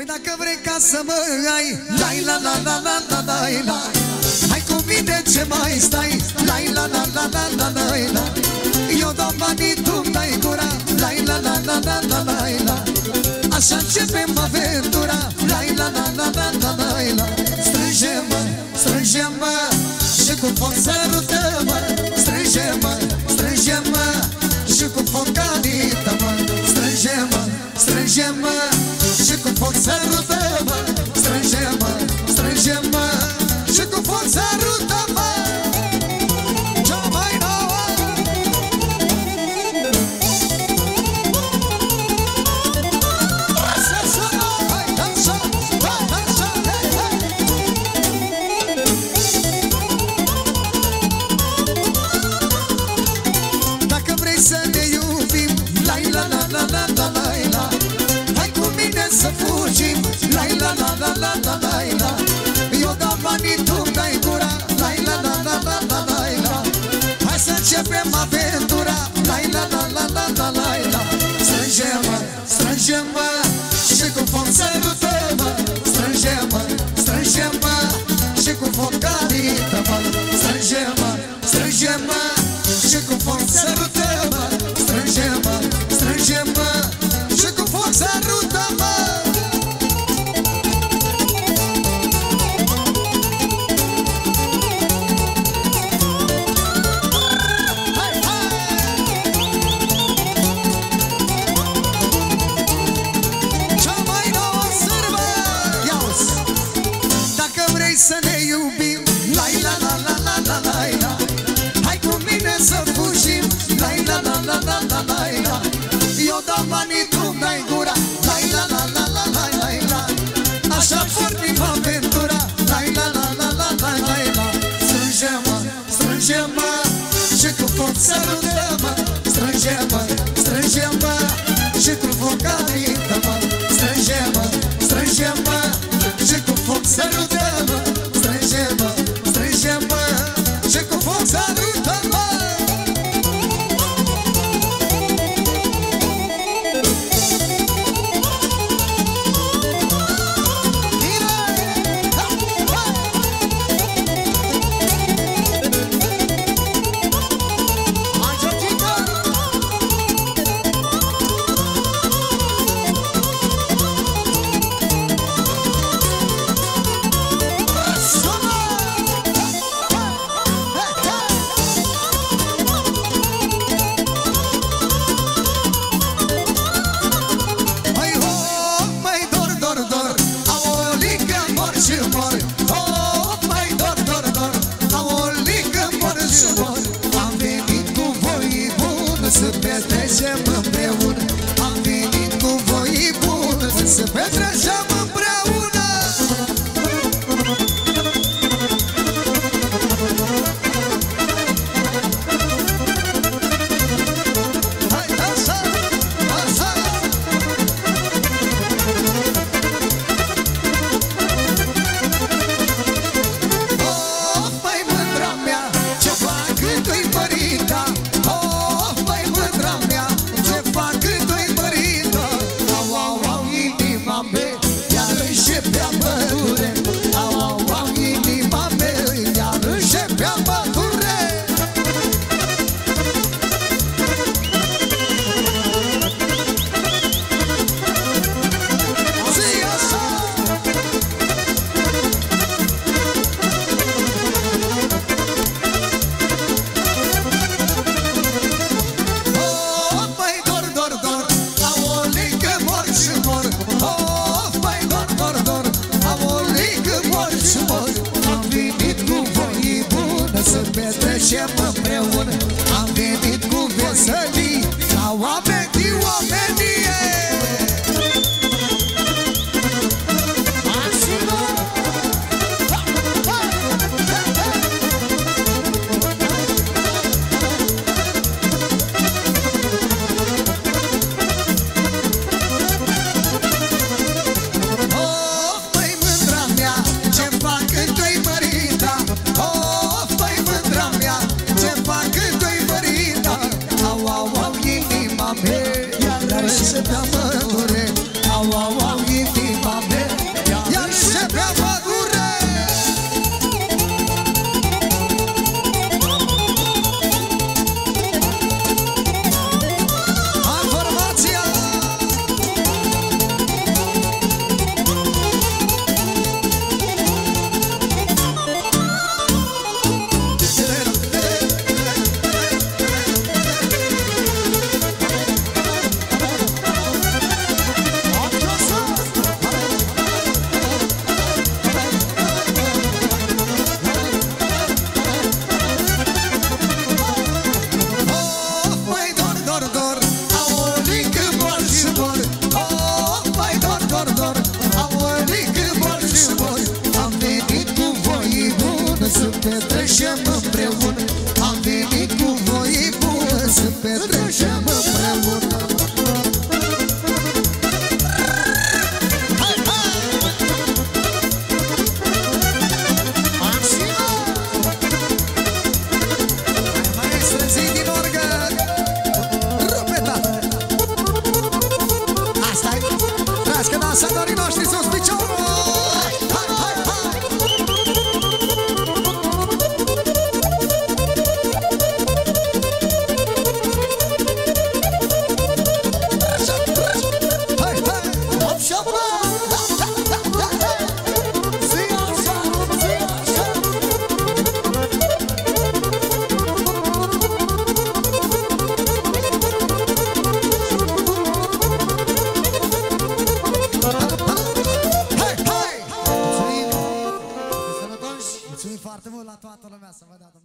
Păi dacă vrei ca să mă ai Lai la la la la la la la Hai cu mine ce mai stai Lai la la la la la la la Eu dau banii, tu dai gura Lai la la la la la la la Așa începem aventura Lai la la la la la la la Strânge-mă, strânge-mă Și cu foc sărută-mă Strânge-mă mă, strânge mă, strânge mă Și cu foc alintă mă, strânge mă, strânge mă Și cu foc sărut. se pedrejar. Îmbrășem împreună. Am venit cu veselii. La oameni dore Au, au, au chamando. Szóval talán elszabadáltam